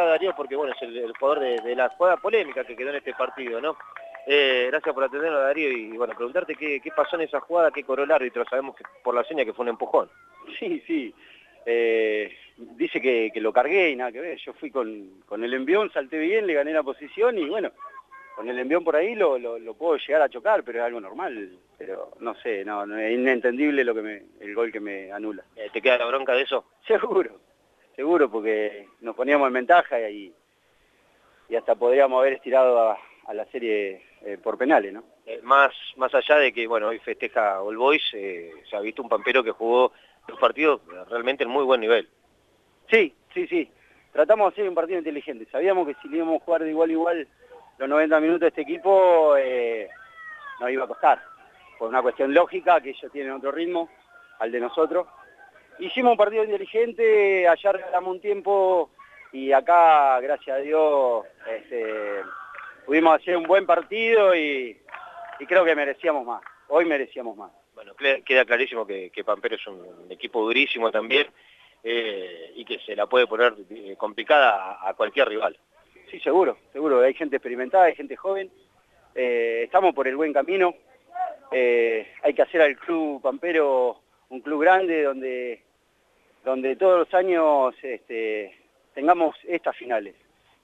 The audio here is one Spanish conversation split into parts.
Darío porque, bueno, es el, jugador de, la jugada polémica que quedó en este partido, ¿no? Eh, gracias por atendernos, Darío, y, bueno, preguntarte qué, pasó en esa jugada, qué coró el árbitro, sabemos que por la seña que fue un empujón. Sí, sí, eh, dice que, lo cargué y nada que ver, yo fui con, el envión, salté bien, le gané la posición y bueno, con el envión por ahí lo, puedo llegar a chocar, pero es algo normal, pero no sé, no, es inentendible lo que me, el gol que me anula. Eh, ¿Te queda la bronca de eso? Seguro, seguro, porque nos poníamos en ventaja y, y hasta podríamos haber estirado a, la serie eh, por penales, ¿no? Eh, más, más allá de que, bueno, hoy festeja All Boys, se ha visto un pampero que jugó los partidos realmente en muy buen nivel. Sí, sí, sí. Tratamos de hacer un partido inteligente. Sabíamos que si íbamos a jugar de igual a igual los 90 minutos de este equipo, eh, nos iba a costar. Por una cuestión lógica, que ellos tienen otro ritmo al de nosotros. Hicimos un partido inteligente, allá regalamos un tiempo y acá, gracias a Dios, este, pudimos hacer un buen partido y creo que merecíamos más. Hoy merecíamos más. Bueno, queda clarísimo que, Pampero es un, equipo durísimo también eh, y que se la puede poner eh, complicada a, cualquier rival. Sí, seguro, seguro. Hay gente experimentada, hay gente joven. Eh, estamos por el buen camino. hay que hacer al club Pampero un club grande donde, donde todos los años este, tengamos estas finales.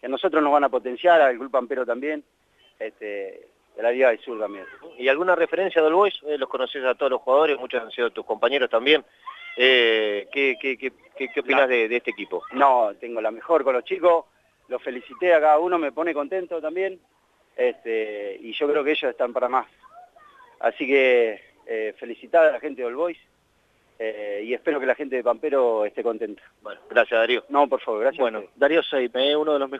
Que a nosotros nos van a potenciar, al club Pampero también. Este, de la Liga del Sur también. ¿Y alguna referencia del Boys? Eh, los conoces a todos los jugadores, muchos han sido tus compañeros también. Eh, ¿qué, qué, qué, qué, opinas de, este equipo? No, tengo la mejor con los chicos, los felicité a cada uno, me pone contento también, este, y yo creo que ellos están para más. Así que eh, felicitar a la gente del Boys eh, y espero que la gente de Pampero esté contenta. Bueno, gracias Darío. No, por favor, gracias. Bueno, Darío Seipe, uno de los mejores